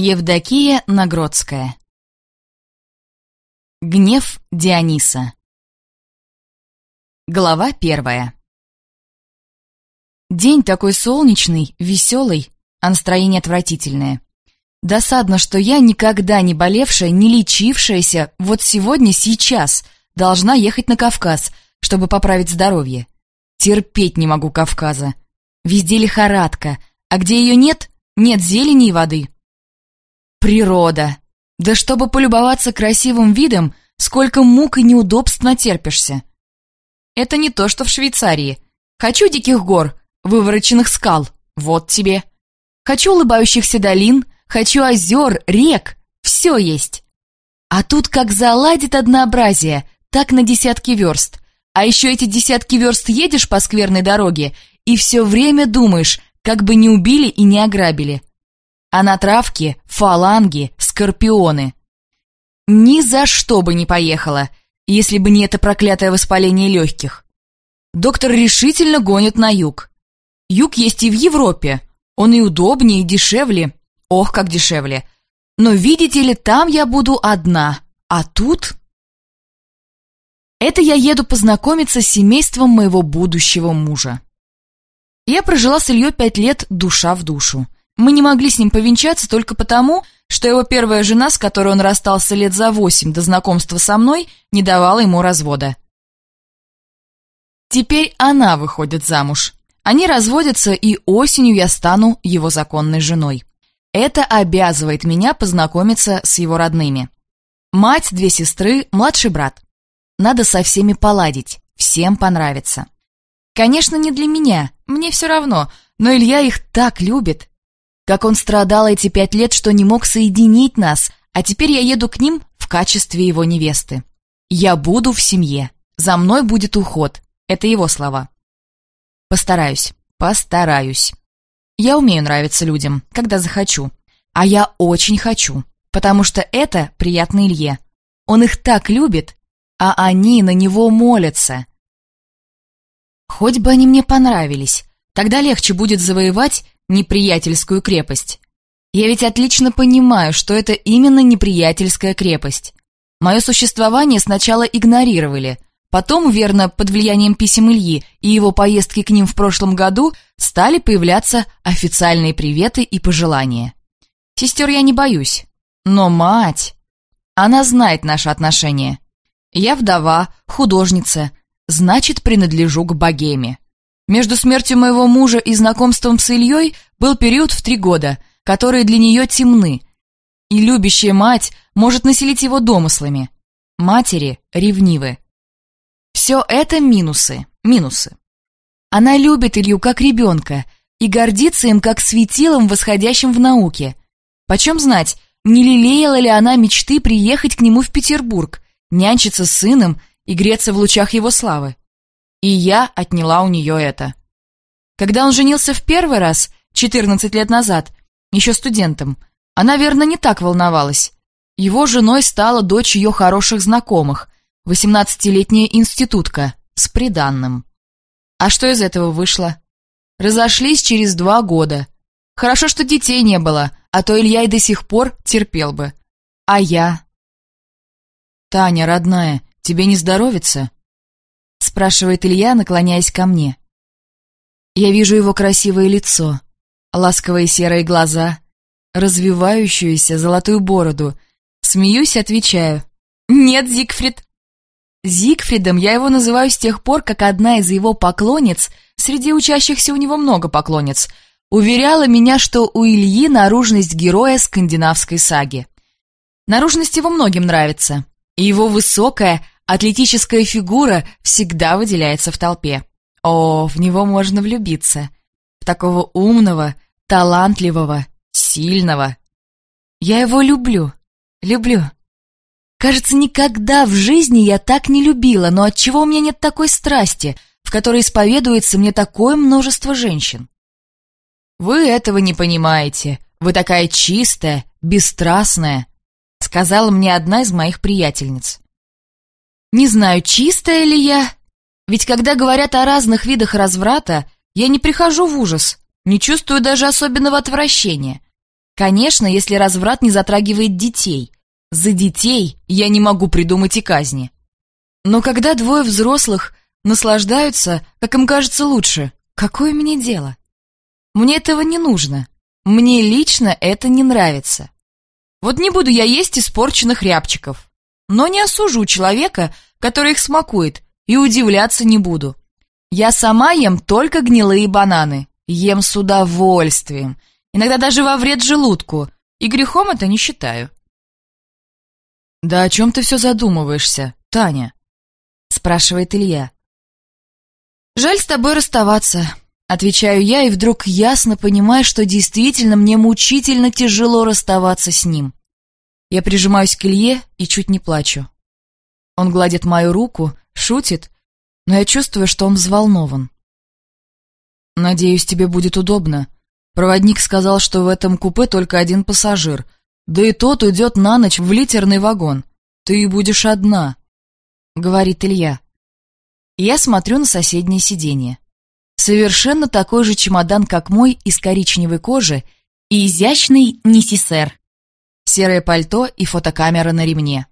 Евдокия Нагродская Гнев Диониса Глава первая День такой солнечный, веселый, а настроение отвратительное. Досадно, что я, никогда не болевшая, не лечившаяся, вот сегодня, сейчас, должна ехать на Кавказ, чтобы поправить здоровье. Терпеть не могу Кавказа. Везде лихорадка, а где ее нет, нет зелени и воды. Природа. Да чтобы полюбоваться красивым видом, сколько мук и неудобств натерпишься. Это не то, что в Швейцарии. Хочу диких гор, вывороченных скал, вот тебе. Хочу улыбающихся долин, хочу озер, рек, все есть. А тут как заладит однообразие, так на десятки верст. А еще эти десятки верст едешь по скверной дороге и все время думаешь, как бы не убили и не ограбили. А на травке фаланги, скорпионы. Ни за что бы не поехала, если бы не это проклятое воспаление легких. Доктор решительно гонит на юг. Юг есть и в Европе. Он и удобнее, и дешевле. Ох, как дешевле. Но видите ли, там я буду одна, а тут... Это я еду познакомиться с семейством моего будущего мужа. Я прожила с Ильей пять лет душа в душу. Мы не могли с ним повенчаться только потому, что его первая жена, с которой он расстался лет за восемь до знакомства со мной, не давала ему развода. Теперь она выходит замуж. Они разводятся, и осенью я стану его законной женой. Это обязывает меня познакомиться с его родными. Мать, две сестры, младший брат. Надо со всеми поладить, всем понравится. Конечно, не для меня, мне все равно, но Илья их так любит, как он страдал эти пять лет, что не мог соединить нас, а теперь я еду к ним в качестве его невесты. Я буду в семье. За мной будет уход. Это его слова. Постараюсь. Постараюсь. Я умею нравиться людям, когда захочу. А я очень хочу, потому что это приятно Илье. Он их так любит, а они на него молятся. Хоть бы они мне понравились, тогда легче будет завоевать неприятельскую крепость. Я ведь отлично понимаю, что это именно неприятельская крепость. Мое существование сначала игнорировали, потом, верно, под влиянием писем Ильи и его поездки к ним в прошлом году, стали появляться официальные приветы и пожелания. Сестер я не боюсь, но мать... Она знает наши отношения. Я вдова, художница, значит, принадлежу к богеме. Между смертью моего мужа и знакомством с Ильей был период в три года, которые для нее темны. И любящая мать может населить его домыслами. Матери ревнивы. Все это минусы, минусы. Она любит Илью как ребенка и гордится им как светилом, восходящим в науке. Почем знать, не лелеяла ли она мечты приехать к нему в Петербург, нянчиться с сыном и греться в лучах его славы? И я отняла у нее это. Когда он женился в первый раз, 14 лет назад, еще студентом, она, верно, не так волновалась. Его женой стала дочь ее хороших знакомых, 18-летняя институтка, с приданным. А что из этого вышло? Разошлись через два года. Хорошо, что детей не было, а то Илья и до сих пор терпел бы. А я? «Таня, родная, тебе не здоровится?» Спрашивает Илья, наклоняясь ко мне. Я вижу его красивое лицо, ласковые серые глаза, развивающуюся золотую бороду. Смеюсь, отвечаю. «Нет, Зигфрид!» Зигфридом я его называю с тех пор, как одна из его поклонниц, среди учащихся у него много поклонниц, уверяла меня, что у Ильи наружность героя скандинавской саги. Наружность его многим нравится, и его высокая, Атлетическая фигура всегда выделяется в толпе. О, в него можно влюбиться. В такого умного, талантливого, сильного. Я его люблю. Люблю. Кажется, никогда в жизни я так не любила, но отчего у меня нет такой страсти, в которой исповедуется мне такое множество женщин? Вы этого не понимаете. Вы такая чистая, бесстрастная, сказала мне одна из моих приятельниц. Не знаю, чистая ли я, ведь когда говорят о разных видах разврата, я не прихожу в ужас, не чувствую даже особенного отвращения. Конечно, если разврат не затрагивает детей. За детей я не могу придумать и казни. Но когда двое взрослых наслаждаются, как им кажется лучше, какое мне дело? Мне этого не нужно. Мне лично это не нравится. Вот не буду я есть испорченных рябчиков. Но не осужу человека, который их смакует, и удивляться не буду. Я сама ем только гнилые бананы. Ем с удовольствием. Иногда даже во вред желудку. И грехом это не считаю. «Да о чем ты все задумываешься, Таня?» спрашивает Илья. «Жаль с тобой расставаться», — отвечаю я, и вдруг ясно понимаю, что действительно мне мучительно тяжело расставаться с ним. Я прижимаюсь к Илье и чуть не плачу. Он гладит мою руку, шутит, но я чувствую, что он взволнован. «Надеюсь, тебе будет удобно. Проводник сказал, что в этом купе только один пассажир, да и тот уйдет на ночь в литерный вагон. Ты будешь одна», — говорит Илья. Я смотрю на соседнее сиденье. Совершенно такой же чемодан, как мой, из коричневой кожи и изящный несисер. Серое пальто и фотокамера на ремне.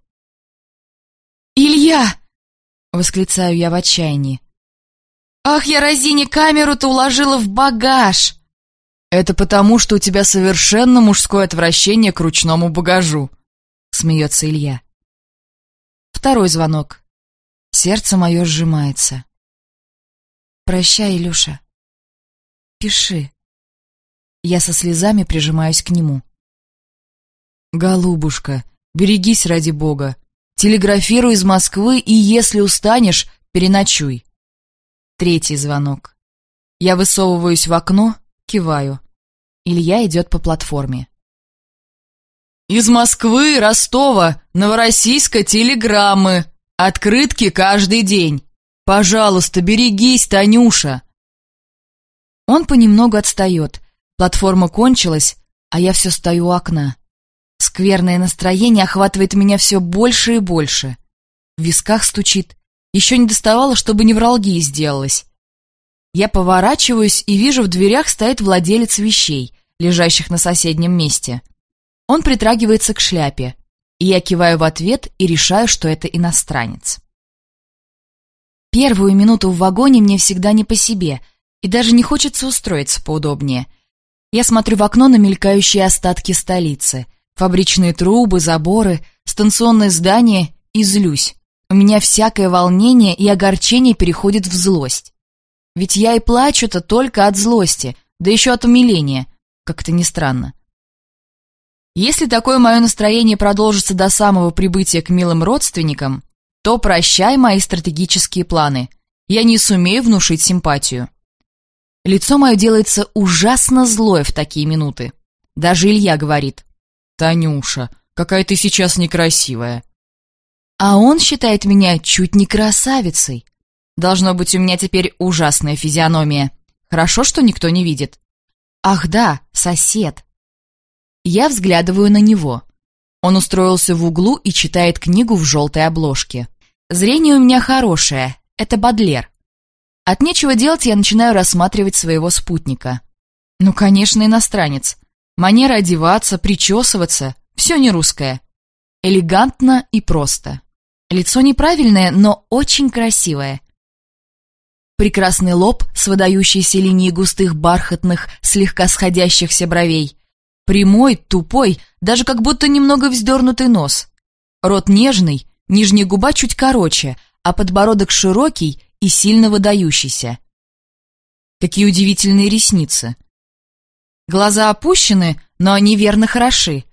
«Илья!» — восклицаю я в отчаянии. «Ах, я разине камеру-то уложила в багаж!» «Это потому, что у тебя совершенно мужское отвращение к ручному багажу», — смеется Илья. Второй звонок. Сердце мое сжимается. «Прощай, Илюша. Пиши». Я со слезами прижимаюсь к нему. «Голубушка, берегись ради бога. Телеграфируй из Москвы, и если устанешь, переночуй». Третий звонок. Я высовываюсь в окно, киваю. Илья идет по платформе. «Из Москвы, Ростова, Новороссийска телеграммы. Открытки каждый день. Пожалуйста, берегись, Танюша!» Он понемногу отстает. Платформа кончилась, а я все стою у окна. Скверное настроение охватывает меня все больше и больше. В висках стучит. Еще не доставало, чтобы невралгия сделалась. Я поворачиваюсь и вижу, в дверях стоит владелец вещей, лежащих на соседнем месте. Он притрагивается к шляпе, и я киваю в ответ и решаю, что это иностранец. Первую минуту в вагоне мне всегда не по себе, и даже не хочется устроиться поудобнее. Я смотрю в окно на мелькающие остатки столицы — Фабричные трубы, заборы, станционные здания и злюсь. У меня всякое волнение и огорчение переходит в злость. Ведь я и плачу-то только от злости, да еще от умиления. Как это ни странно. Если такое мое настроение продолжится до самого прибытия к милым родственникам, то прощай мои стратегические планы. Я не сумею внушить симпатию. Лицо мое делается ужасно злое в такие минуты. Даже Илья говорит. «Танюша, какая ты сейчас некрасивая!» А он считает меня чуть не красавицей. Должно быть, у меня теперь ужасная физиономия. Хорошо, что никто не видит. Ах да, сосед. Я взглядываю на него. Он устроился в углу и читает книгу в желтой обложке. Зрение у меня хорошее, это Бадлер. От нечего делать я начинаю рассматривать своего спутника. Ну, конечно, иностранец. Манера одеваться, причесываться — все не русское. Элегантно и просто. Лицо неправильное, но очень красивое. Прекрасный лоб с выдающейся линией густых бархатных, слегка сходящихся бровей. Прямой, тупой, даже как будто немного вздернутый нос. Рот нежный, нижняя губа чуть короче, а подбородок широкий и сильно выдающийся. Какие удивительные ресницы. Глаза опущены, но они верно хороши.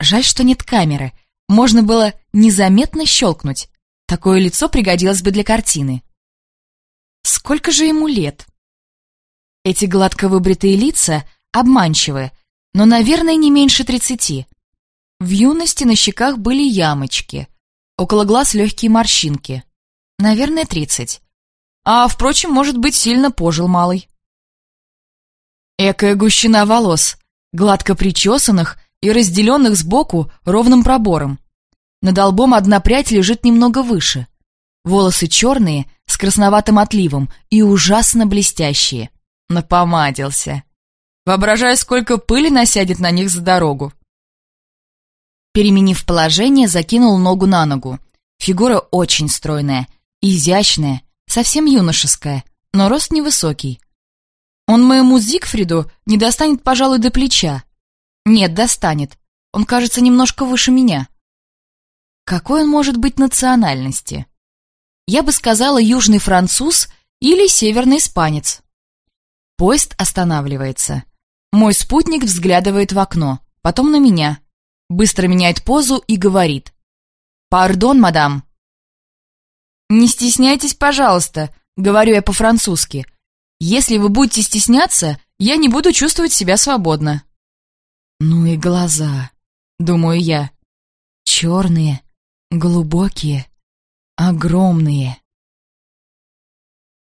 Жаль, что нет камеры. Можно было незаметно щелкнуть. Такое лицо пригодилось бы для картины. Сколько же ему лет? Эти гладко выбритые лица обманчивы, но, наверное, не меньше тридцати. В юности на щеках были ямочки, около глаз легкие морщинки. Наверное, тридцать. А, впрочем, может быть, сильно пожил малый. Экая гущина волос, гладко причесанных и разделенных сбоку ровным пробором. Над лбом одна прядь лежит немного выше. Волосы черные, с красноватым отливом и ужасно блестящие. Напомадился. Воображаю, сколько пыли насядет на них за дорогу. Переменив положение, закинул ногу на ногу. Фигура очень стройная, изящная, совсем юношеская, но рост невысокий. Он моему Зигфриду не достанет, пожалуй, до плеча. Нет, достанет. Он кажется немножко выше меня. Какой он может быть национальности? Я бы сказала южный француз или северный испанец. Поезд останавливается. Мой спутник взглядывает в окно, потом на меня. Быстро меняет позу и говорит. «Пардон, мадам». «Не стесняйтесь, пожалуйста», — говорю я по-французски. «Если вы будете стесняться, я не буду чувствовать себя свободно». «Ну и глаза», — думаю я. «Черные, глубокие, огромные».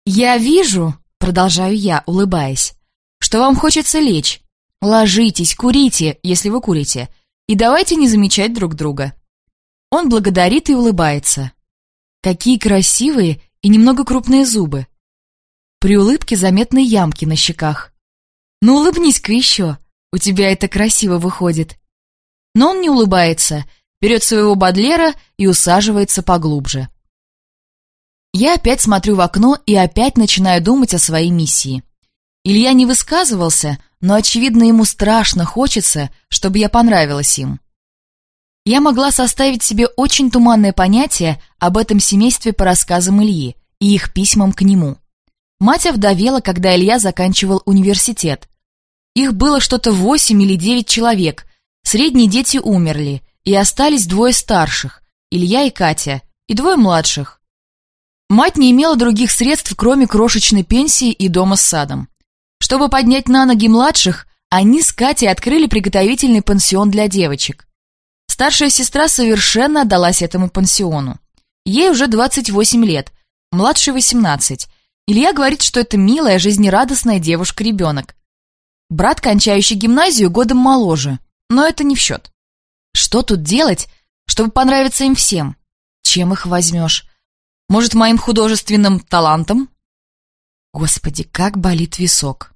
«Я вижу», — продолжаю я, улыбаясь, «что вам хочется лечь. Ложитесь, курите, если вы курите, и давайте не замечать друг друга». Он благодарит и улыбается. Какие красивые и немного крупные зубы. При улыбке заметны ямки на щеках. «Ну, улыбнись-ка еще, у тебя это красиво выходит». Но он не улыбается, берет своего Бадлера и усаживается поглубже. Я опять смотрю в окно и опять начинаю думать о своей миссии. Илья не высказывался, но, очевидно, ему страшно хочется, чтобы я понравилась им. Я могла составить себе очень туманное понятие об этом семействе по рассказам Ильи и их письмам к нему. Мать овдовела, когда Илья заканчивал университет. Их было что-то восемь или девять человек, средние дети умерли, и остались двое старших, Илья и Катя, и двое младших. Мать не имела других средств, кроме крошечной пенсии и дома с садом. Чтобы поднять на ноги младших, они с Катей открыли приготовительный пансион для девочек. Старшая сестра совершенно отдалась этому пансиону. Ей уже 28 лет, младшей 18. Илья говорит, что это милая, жизнерадостная девушка-ребенок. Брат, кончающий гимназию, годом моложе, но это не в счет. Что тут делать, чтобы понравиться им всем? Чем их возьмешь? Может, моим художественным талантом? Господи, как болит висок.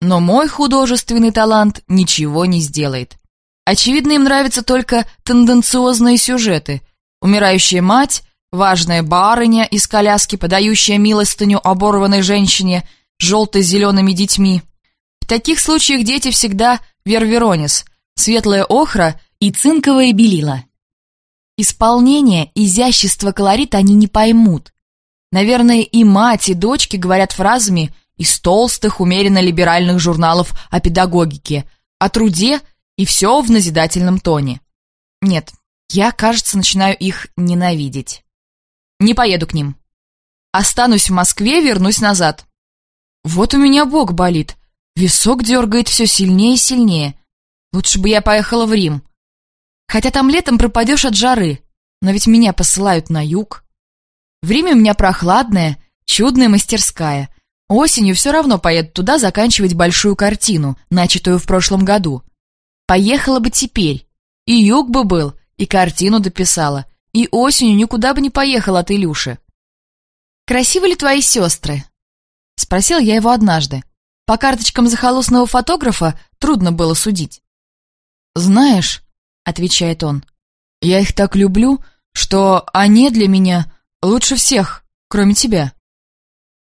Но мой художественный талант ничего не сделает. Очевидно, им нравятся только тенденциозные сюжеты. Умирающая мать, важная барыня из коляски, подающая милостыню оборванной женщине с желто-зелеными детьми. В таких случаях дети всегда верверонис, светлая охра и цинковое белила. Исполнение, изящество, колорит они не поймут. Наверное, и мать, и дочки говорят фразами из толстых, умеренно либеральных журналов о педагогике, о труде и все в назидательном тоне. Нет, я, кажется, начинаю их ненавидеть. Не поеду к ним. Останусь в Москве, вернусь назад. Вот у меня бок болит. Висок дергает все сильнее и сильнее. Лучше бы я поехала в Рим. Хотя там летом пропадешь от жары. Но ведь меня посылают на юг. В Риме у меня прохладная, чудная мастерская. Осенью все равно поеду туда заканчивать большую картину, начатую в прошлом году. Поехала бы теперь. И юг бы был, и картину дописала, и осенью никуда бы не поехала от Илюши. «Красивы ли твои сестры?» Спросил я его однажды. По карточкам захолустного фотографа трудно было судить. «Знаешь», — отвечает он, — «я их так люблю, что они для меня лучше всех, кроме тебя».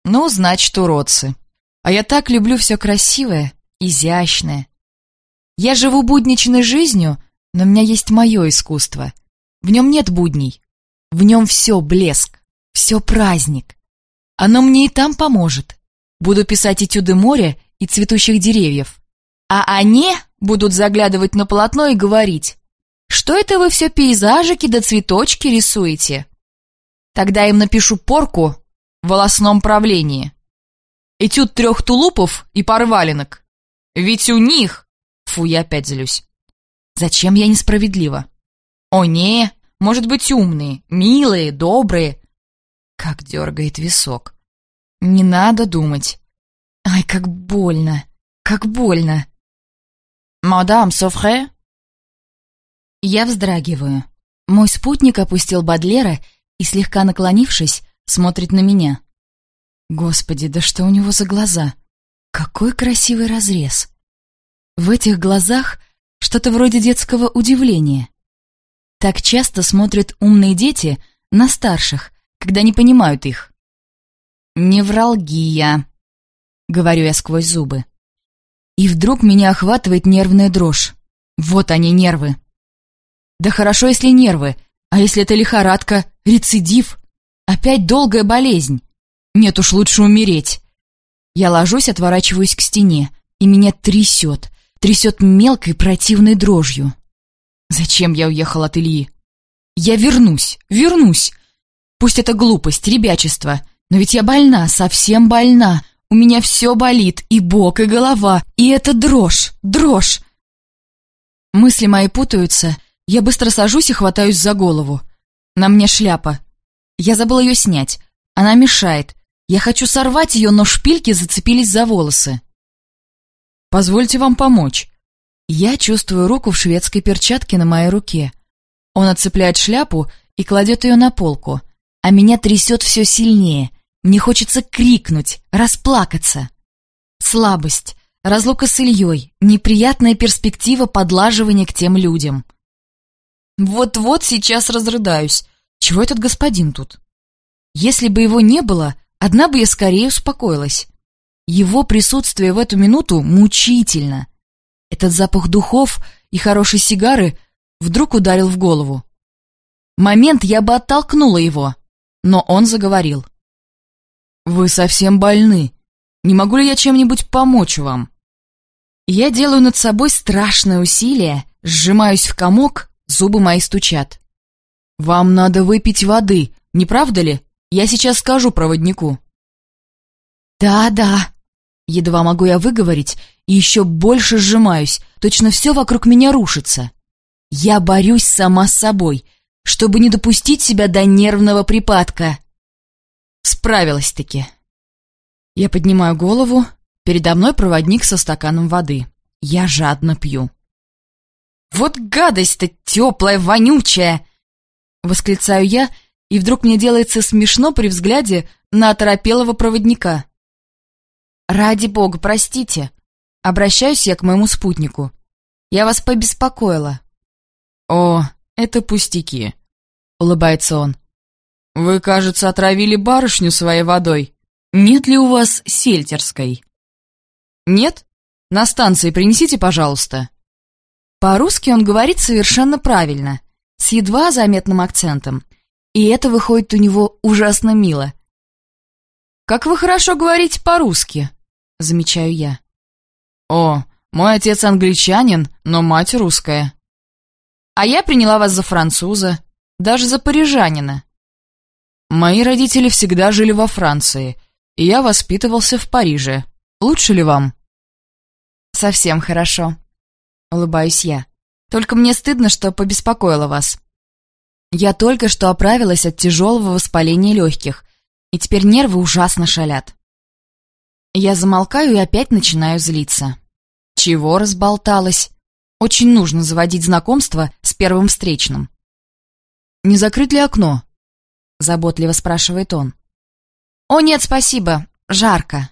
«Ну, значит, уродцы. А я так люблю все красивое, изящное, я живу будничной жизнью, но у меня есть мое искусство. В нем нет будней. В нем все блеск, все праздник. Оно мне и там поможет. Буду писать этюды моря и цветущих деревьев. А они будут заглядывать на полотно и говорить, что это вы все пейзажики да цветочки рисуете? Тогда им напишу порку в волосном правлении. Этюд трех тулупов и парвалинок. Ведь у них Фу, я опять злюсь. Зачем я несправедлива? О, не, может быть, умные, милые, добрые. Как дергает висок. Не надо думать. Ай, как больно, как больно. «Мадам Софре?» Я вздрагиваю. Мой спутник опустил Бадлера и, слегка наклонившись, смотрит на меня. Господи, да что у него за глаза? Какой красивый разрез. В этих глазах что-то вроде детского удивления. Так часто смотрят умные дети на старших, когда не понимают их. «Невралгия», — говорю я сквозь зубы. И вдруг меня охватывает нервная дрожь. Вот они, нервы. Да хорошо, если нервы, а если это лихорадка, рецидив? Опять долгая болезнь. Нет уж, лучше умереть. Я ложусь, отворачиваюсь к стене, и меня трясет, трясет мелкой противной дрожью. Зачем я уехал от Ильи? Я вернусь, вернусь. Пусть это глупость, ребячество, но ведь я больна, совсем больна. У меня все болит, и бок, и голова, и это дрожь, дрожь. Мысли мои путаются, я быстро сажусь и хватаюсь за голову. На мне шляпа. Я забыл ее снять. Она мешает. Я хочу сорвать ее, но шпильки зацепились за волосы. «Позвольте вам помочь». Я чувствую руку в шведской перчатке на моей руке. Он отцепляет шляпу и кладет ее на полку, а меня трясет все сильнее. Мне хочется крикнуть, расплакаться. Слабость, разлука с Ильей, неприятная перспектива подлаживания к тем людям. Вот-вот сейчас разрыдаюсь. Чего этот господин тут? Если бы его не было, одна бы я скорее успокоилась. Его присутствие в эту минуту мучительно. Этот запах духов и хорошей сигары вдруг ударил в голову. Момент я бы оттолкнула его, но он заговорил. «Вы совсем больны. Не могу ли я чем-нибудь помочь вам?» Я делаю над собой страшное усилие, сжимаюсь в комок, зубы мои стучат. «Вам надо выпить воды, не правда ли? Я сейчас скажу проводнику». «Да-да», едва могу я выговорить, и еще больше сжимаюсь, точно все вокруг меня рушится. Я борюсь сама с собой, чтобы не допустить себя до нервного припадка. Справилась-таки. Я поднимаю голову, передо мной проводник со стаканом воды. Я жадно пью. «Вот гадость-то теплая, вонючая!» Восклицаю я, и вдруг мне делается смешно при взгляде на оторопелого проводника. «Ради бога, простите!» Обращаюсь я к моему спутнику. «Я вас побеспокоила». «О, это пустяки», — улыбается он. «Вы, кажется, отравили барышню своей водой. Нет ли у вас сельтерской?» «Нет? На станции принесите, пожалуйста». По-русски он говорит совершенно правильно, с едва заметным акцентом. И это выходит у него ужасно мило. «Как вы хорошо говорите по-русски», — замечаю я. «О, мой отец англичанин, но мать русская». «А я приняла вас за француза, даже за парижанина». «Мои родители всегда жили во Франции, и я воспитывался в Париже. Лучше ли вам?» «Совсем хорошо», — улыбаюсь я. «Только мне стыдно, что побеспокоила вас. Я только что оправилась от тяжелого воспаления легких, и теперь нервы ужасно шалят. Я замолкаю и опять начинаю злиться. Чего разболталась? Очень нужно заводить знакомство с первым встречным. «Не закрыть ли окно?» — заботливо спрашивает он. «О, нет, спасибо. Жарко».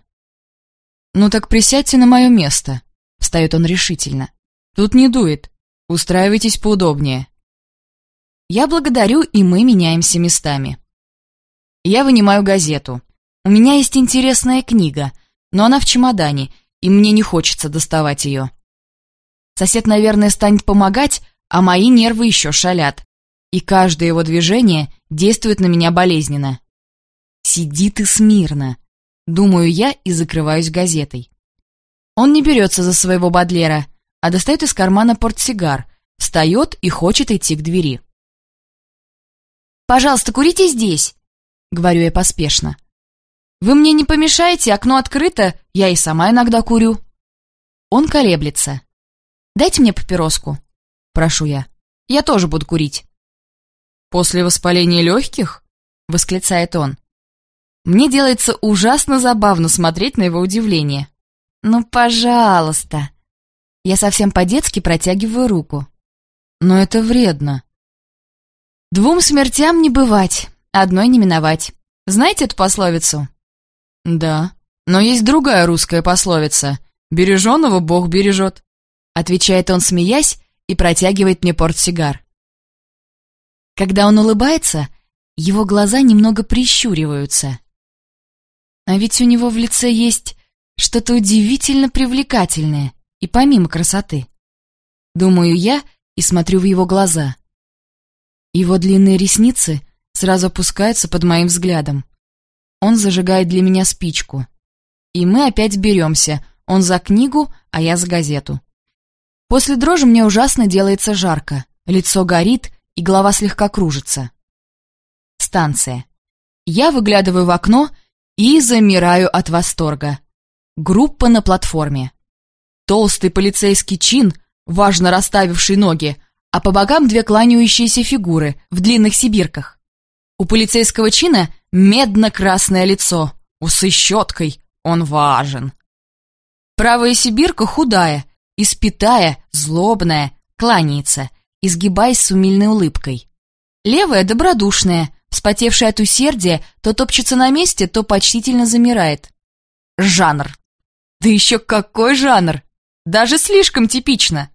«Ну так присядьте на мое место», — встает он решительно. «Тут не дует. Устраивайтесь поудобнее». Я благодарю, и мы меняемся местами. Я вынимаю газету. У меня есть интересная книга — но она в чемодане, и мне не хочется доставать ее. Сосед, наверное, станет помогать, а мои нервы еще шалят. И каждое его движение действует на меня болезненно. «Сиди ты смирно», — думаю я и закрываюсь газетой. Он не берется за своего Бадлера, а достает из кармана портсигар, встает и хочет идти к двери. «Пожалуйста, курите здесь», — говорю я поспешно. Вы мне не помешаете, окно открыто, я и сама иногда курю». Он колеблется. «Дайте мне папироску», — прошу я. «Я тоже буду курить». «После воспаления легких?» — восклицает он. Мне делается ужасно забавно смотреть на его удивление. «Ну, пожалуйста!» Я совсем по-детски протягиваю руку. «Но это вредно». «Двум смертям не бывать, одной не миновать. Знаете эту пословицу?» «Да». Но есть другая русская пословица «Береженого Бог бережет», отвечает он, смеясь, и протягивает мне портсигар. Когда он улыбается, его глаза немного прищуриваются. А ведь у него в лице есть что-то удивительно привлекательное, и помимо красоты. Думаю я и смотрю в его глаза. Его длинные ресницы сразу опускаются под моим взглядом. Он зажигает для меня спичку. И мы опять беремся, он за книгу, а я за газету. После дрожи мне ужасно делается жарко, лицо горит и голова слегка кружится. Станция. Я выглядываю в окно и замираю от восторга. Группа на платформе. Толстый полицейский чин, важно расставивший ноги, а по бокам две кланяющиеся фигуры в длинных сибирках. У полицейского чина медно-красное лицо, усы щеткой, он важен. Правая сибирка худая, испитая, злобная, кланяется, изгибаясь с умильной улыбкой. Левая добродушная, вспотевшая от усердия, то топчется на месте, то почтительно замирает. Жанр. Да еще какой жанр! Даже слишком типично.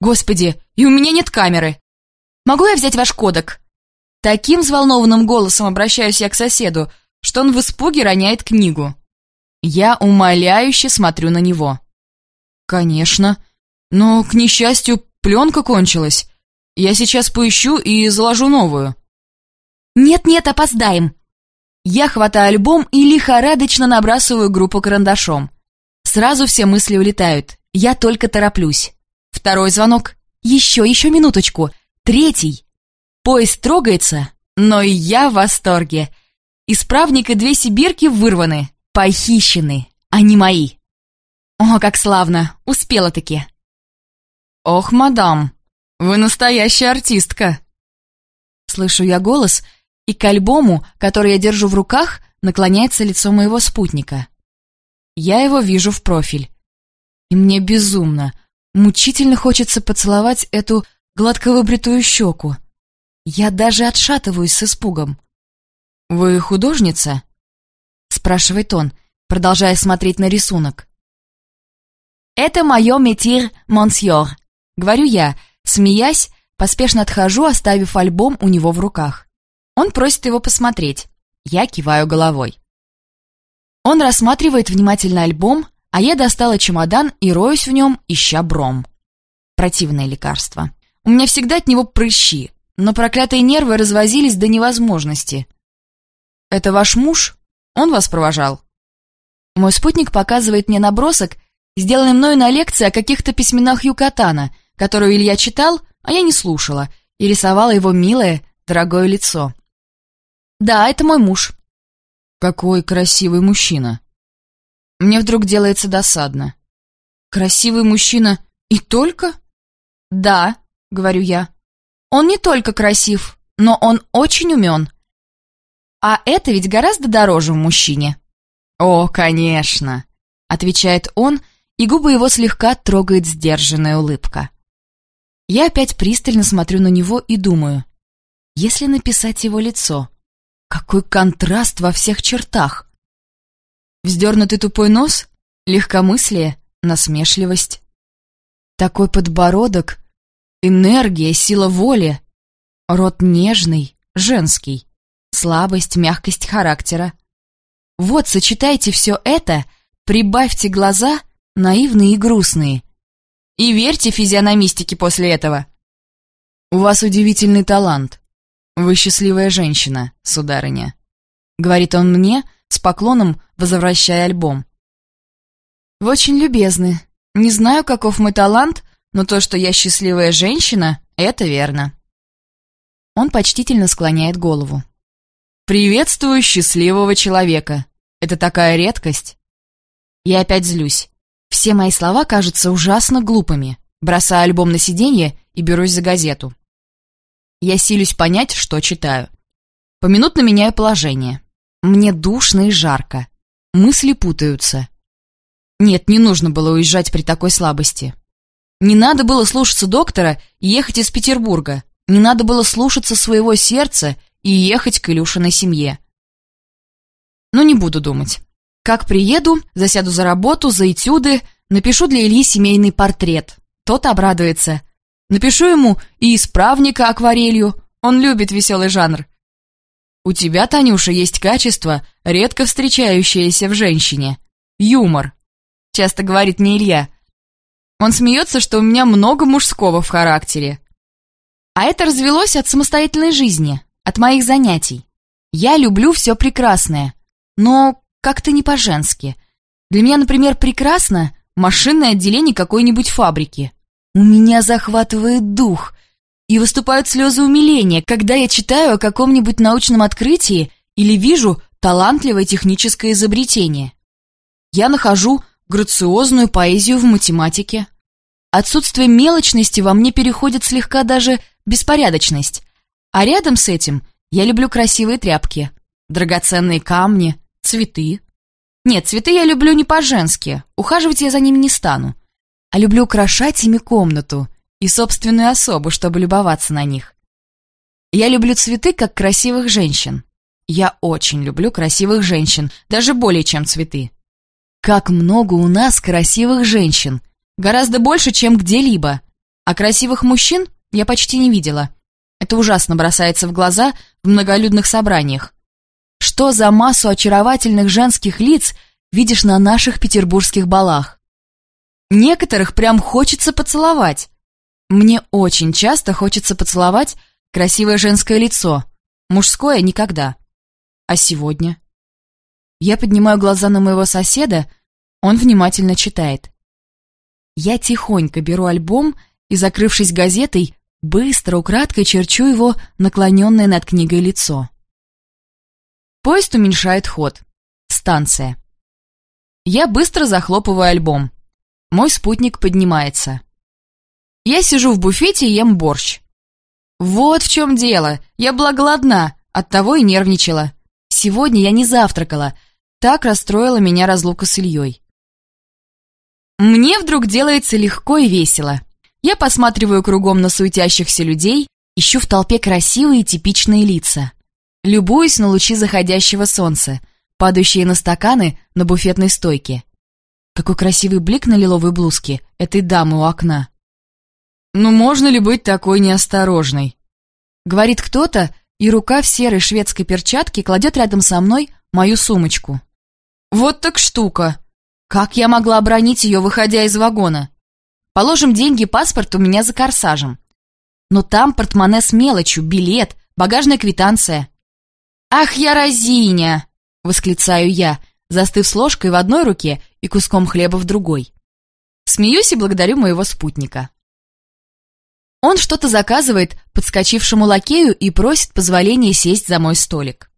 Господи, и у меня нет камеры. Могу я взять ваш кодек? Таким взволнованным голосом обращаюсь я к соседу, что он в испуге роняет книгу. Я умоляюще смотрю на него. «Конечно. Но, к несчастью, пленка кончилась. Я сейчас поищу и заложу новую». «Нет-нет, опоздаем!» Я хватаю альбом и лихорадочно набрасываю группу карандашом. Сразу все мысли улетают. Я только тороплюсь. Второй звонок. Еще, еще минуточку. Третий. Поезд трогается, но и я в восторге. Исправник и две сибирки вырваны, похищены, они мои. О, как славно! Успела-таки!» «Ох, мадам, вы настоящая артистка!» Слышу я голос, и к альбому, который я держу в руках, наклоняется лицо моего спутника. Я его вижу в профиль. И мне безумно, мучительно хочется поцеловать эту гладко выбритую щеку. Я даже отшатываюсь с испугом. «Вы художница?» — спрашивает он, продолжая смотреть на рисунок. «Это мое метир, монсьор», — говорю я, смеясь, поспешно отхожу, оставив альбом у него в руках. Он просит его посмотреть. Я киваю головой. Он рассматривает внимательно альбом, а я достала чемодан и роюсь в нем, ища бром. Противное лекарство. У меня всегда от него прыщи, но проклятые нервы развозились до невозможности. «Это ваш муж? Он вас провожал?» Мой спутник показывает мне набросок, сделанный мною на лекции о каких-то письменах Юкатана, которую Илья читал, а я не слушала, и рисовала его милое, дорогое лицо. «Да, это мой муж». «Какой красивый мужчина!» Мне вдруг делается досадно. «Красивый мужчина и только?» «Да», — говорю я. «Он не только красив, но он очень умен. А это ведь гораздо дороже в мужчине». «О, конечно», — отвечает он, — и губы его слегка трогает сдержанная улыбка. Я опять пристально смотрю на него и думаю, если написать его лицо, какой контраст во всех чертах! Вздернутый тупой нос, легкомыслие, насмешливость. Такой подбородок, энергия, сила воли, рот нежный, женский, слабость, мягкость характера. Вот, сочетайте все это, прибавьте глаза — наивные и грустные. И верьте физиономистике после этого. У вас удивительный талант. Вы счастливая женщина, сударыня. Говорит он мне, с поклоном возвращая альбом. Вы очень любезны. Не знаю, каков мой талант, но то, что я счастливая женщина, это верно. Он почтительно склоняет голову. «Приветствую счастливого человека. Это такая редкость». Я опять злюсь. Все мои слова кажутся ужасно глупыми. Бросаю альбом на сиденье и берусь за газету. Я силюсь понять, что читаю. Поминутно меняю положение. Мне душно и жарко. Мысли путаются. Нет, не нужно было уезжать при такой слабости. Не надо было слушаться доктора и ехать из Петербурга. Не надо было слушаться своего сердца и ехать к Илюшиной семье. Но не буду думать. Как приеду, засяду за работу, за этюды, напишу для Ильи семейный портрет. Тот обрадуется. Напишу ему и исправника акварелью. Он любит веселый жанр. У тебя, Танюша, есть качество, редко встречающееся в женщине. Юмор. Часто говорит мне Илья. Он смеется, что у меня много мужского в характере. А это развелось от самостоятельной жизни, от моих занятий. Я люблю все прекрасное, но как-то не по-женски. Для меня, например, прекрасно машинное отделение какой-нибудь фабрики. У меня захватывает дух, и выступают слезы умиления, когда я читаю о каком-нибудь научном открытии или вижу талантливое техническое изобретение. Я нахожу грациозную поэзию в математике. Отсутствие мелочности во мне переходит слегка даже беспорядочность. А рядом с этим я люблю красивые тряпки, драгоценные камни, цветы. Нет, цветы я люблю не по-женски, ухаживать я за ними не стану, а люблю украшать ими комнату и собственную особу, чтобы любоваться на них. Я люблю цветы, как красивых женщин. Я очень люблю красивых женщин, даже более, чем цветы. Как много у нас красивых женщин. Гораздо больше, чем где-либо. А красивых мужчин я почти не видела. Это ужасно бросается в глаза в многолюдных собраниях. Что за массу очаровательных женских лиц видишь на наших петербургских балах? Некоторых прям хочется поцеловать. Мне очень часто хочется поцеловать красивое женское лицо, мужское никогда. А сегодня? Я поднимаю глаза на моего соседа, он внимательно читает. Я тихонько беру альбом и, закрывшись газетой, быстро, украдкой черчу его наклоненное над книгой лицо. Поезд уменьшает ход. Станция. Я быстро захлопываю альбом. Мой спутник поднимается. Я сижу в буфете и ем борщ. Вот в чем дело. Я была голодна, оттого и нервничала. Сегодня я не завтракала. Так расстроила меня разлука с Ильей. Мне вдруг делается легко и весело. Я посматриваю кругом на суетящихся людей, ищу в толпе красивые типичные лица. Любуюсь на лучи заходящего солнца, падающие на стаканы на буфетной стойке. Какой красивый блик на лиловой блузке этой дамы у окна. «Ну можно ли быть такой неосторожной?» Говорит кто-то, и рука в серой шведской перчатке кладет рядом со мной мою сумочку. «Вот так штука! Как я могла обронить ее, выходя из вагона? Положим, деньги паспорт у меня за корсажем. Но там портмоне с мелочью, билет, багажная квитанция». «Ах, я разиня!» — восклицаю я, застыв с ложкой в одной руке и куском хлеба в другой. Смеюсь и благодарю моего спутника. Он что-то заказывает подскочившему лакею и просит позволения сесть за мой столик.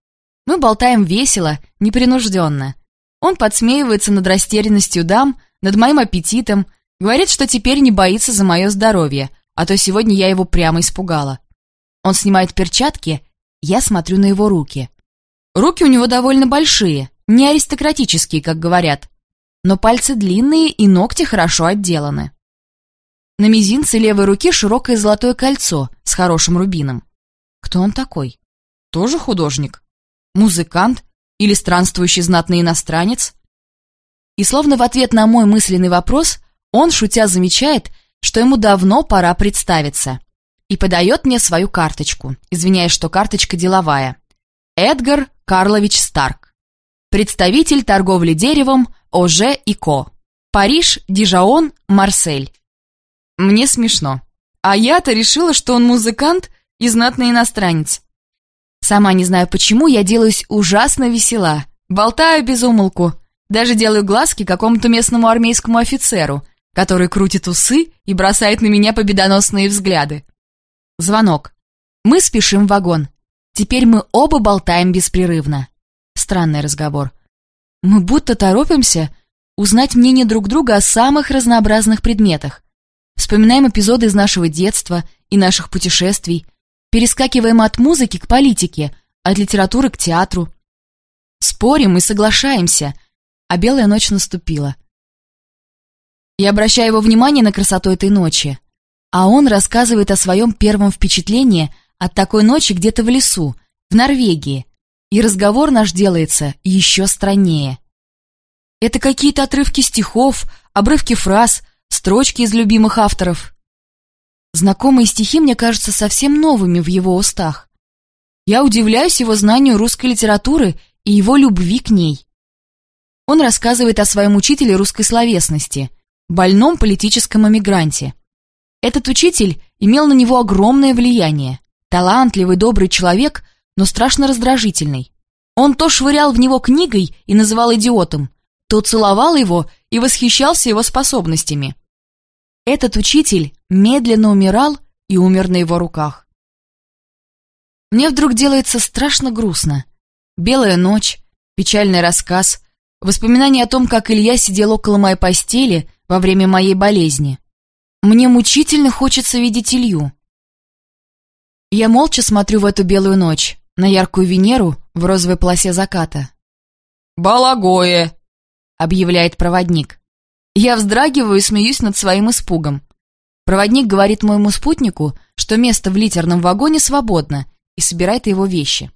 Мы болтаем весело, непринужденно. Он подсмеивается над растерянностью дам, над моим аппетитом, говорит, что теперь не боится за мое здоровье, а то сегодня я его прямо испугала. Он снимает перчатки, я смотрю на его руки. Руки у него довольно большие, не аристократические, как говорят, но пальцы длинные и ногти хорошо отделаны. На мизинце левой руки широкое золотое кольцо с хорошим рубином. Кто он такой? Тоже художник? Музыкант? Или странствующий знатный иностранец? И словно в ответ на мой мысленный вопрос, он, шутя, замечает, что ему давно пора представиться. И подает мне свою карточку, извиняясь, что карточка деловая. Эдгар Карлович Старк. Представитель торговли деревом ОЖ и Ко. Париж, Дижаон, Марсель. Мне смешно. А я-то решила, что он музыкант и знатный иностранец. Сама не знаю почему, я делаюсь ужасно весела. Болтаю без умолку. Даже делаю глазки какому-то местному армейскому офицеру, который крутит усы и бросает на меня победоносные взгляды. Звонок. Мы спешим в вагон. Теперь мы оба болтаем беспрерывно. Странный разговор. Мы будто торопимся узнать мнение друг друга о самых разнообразных предметах. Вспоминаем эпизоды из нашего детства и наших путешествий, перескакиваем от музыки к политике, от литературы к театру. Спорим и соглашаемся, а белая ночь наступила. Я обращаю его внимание на красоту этой ночи, а он рассказывает о своем первом впечатлении от такой ночи где-то в лесу, в Норвегии, и разговор наш делается еще страннее. Это какие-то отрывки стихов, обрывки фраз, строчки из любимых авторов. Знакомые стихи мне кажутся совсем новыми в его устах. Я удивляюсь его знанию русской литературы и его любви к ней. Он рассказывает о своем учителе русской словесности, больном политическом эмигранте. Этот учитель имел на него огромное влияние. Талантливый, добрый человек, но страшно раздражительный. Он то швырял в него книгой и называл идиотом, то целовал его и восхищался его способностями. Этот учитель медленно умирал и умер на его руках. Мне вдруг делается страшно грустно. Белая ночь, печальный рассказ, воспоминания о том, как Илья сидел около моей постели во время моей болезни. Мне мучительно хочется видеть Илью. Я молча смотрю в эту белую ночь, на яркую Венеру в розовой полосе заката. «Балагое!» объявляет проводник. Я вздрагиваю и смеюсь над своим испугом. Проводник говорит моему спутнику, что место в литерном вагоне свободно, и собирает его вещи.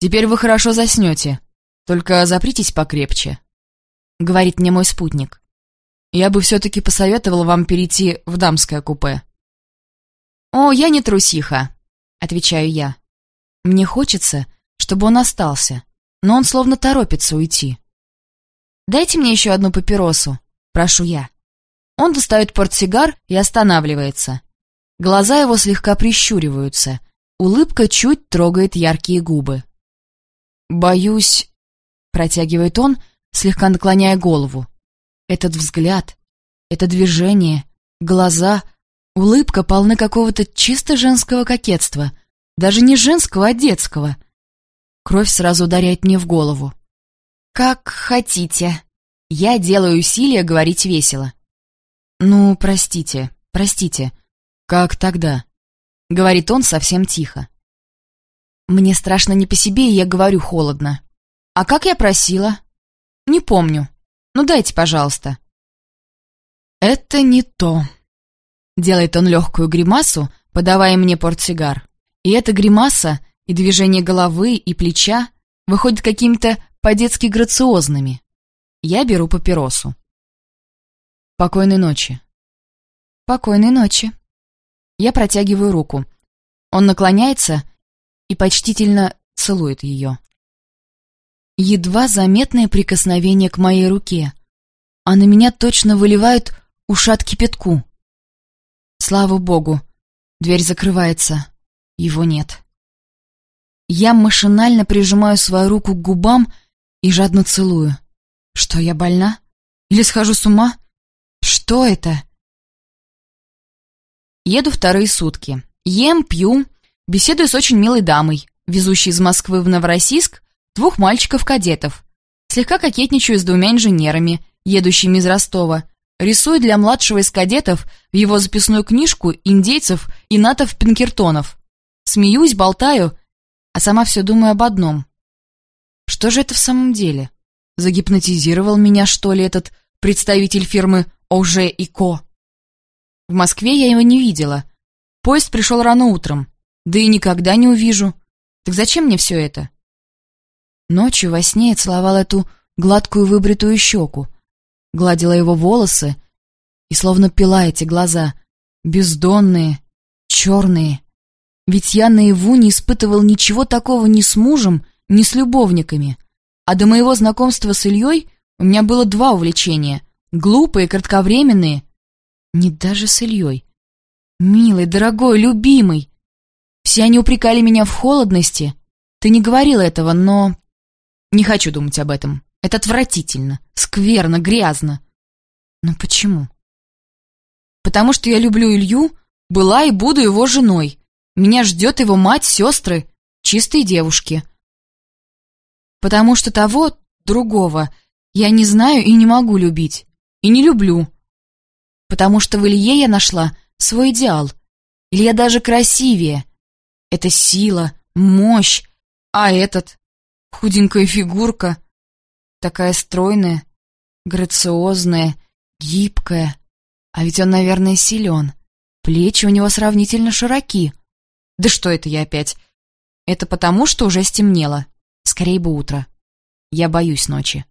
«Теперь вы хорошо заснете, только запритесь покрепче», — говорит мне мой спутник. «Я бы все-таки посоветовал вам перейти в дамское купе». «О, я не трусиха», — отвечаю я. Мне хочется, чтобы он остался, но он словно торопится уйти. «Дайте мне еще одну папиросу», — прошу я. Он достает портсигар и останавливается. Глаза его слегка прищуриваются. Улыбка чуть трогает яркие губы. «Боюсь...» — протягивает он, слегка наклоняя голову. Этот взгляд, это движение, глаза, улыбка полны какого-то чисто женского кокетства. Даже не женского, а детского. Кровь сразу ударяет мне в голову. «Как хотите». Я делаю усилия говорить весело. «Ну, простите, простите. Как тогда?» — говорит он совсем тихо. Мне страшно не по себе, и я говорю холодно. «А как я просила?» «Не помню. Ну, дайте, пожалуйста». «Это не то», — делает он легкую гримасу, подавая мне портсигар. И эта гримаса, и движение головы, и плеча выходят какими-то по-детски грациозными. Я беру папиросу. Покойной ночи. Покойной ночи. Я протягиваю руку. Он наклоняется и почтительно целует ее. Едва заметное прикосновение к моей руке, а на меня точно выливают ушат кипятку. Слава богу, дверь закрывается, его нет. Я машинально прижимаю свою руку к губам и жадно целую. Что, я больна? Или схожу с ума? Что это? Еду вторые сутки. Ем, пью, беседую с очень милой дамой, везущей из Москвы в Новороссийск двух мальчиков-кадетов. Слегка кокетничаю с двумя инженерами, едущими из Ростова. Рисую для младшего из кадетов в его записную книжку индейцев и натов-пинкертонов. Смеюсь, болтаю, а сама все думаю об одном. Что же это в самом деле? Загипнотизировал меня, что ли, этот представитель фирмы ОЖ и Ко? В Москве я его не видела. Поезд пришел рано утром. Да и никогда не увижу. Так зачем мне все это? Ночью во сне я целовала эту гладкую выбритую щеку, гладила его волосы и словно пила эти глаза, бездонные, черные. Ведь я наяву не испытывал ничего такого ни с мужем, ни с любовниками. А до моего знакомства с Ильей у меня было два увлечения. Глупые, кратковременные. Не даже с Ильей. Милый, дорогой, любимый. Все они упрекали меня в холодности. Ты не говорил этого, но... Не хочу думать об этом. Это отвратительно, скверно, грязно. Но почему? Потому что я люблю Илью, была и буду его женой. Меня ждет его мать, сестры, чистые девушки. Потому что того, другого, я не знаю и не могу любить. И не люблю. Потому что в Илье я нашла свой идеал. Илья даже красивее. Это сила, мощь. А этот? Худенькая фигурка. Такая стройная, грациозная, гибкая. А ведь он, наверное, силен. Плечи у него сравнительно широки. Да что это я опять? Это потому, что уже стемнело. Скорей бы утро. Я боюсь ночи.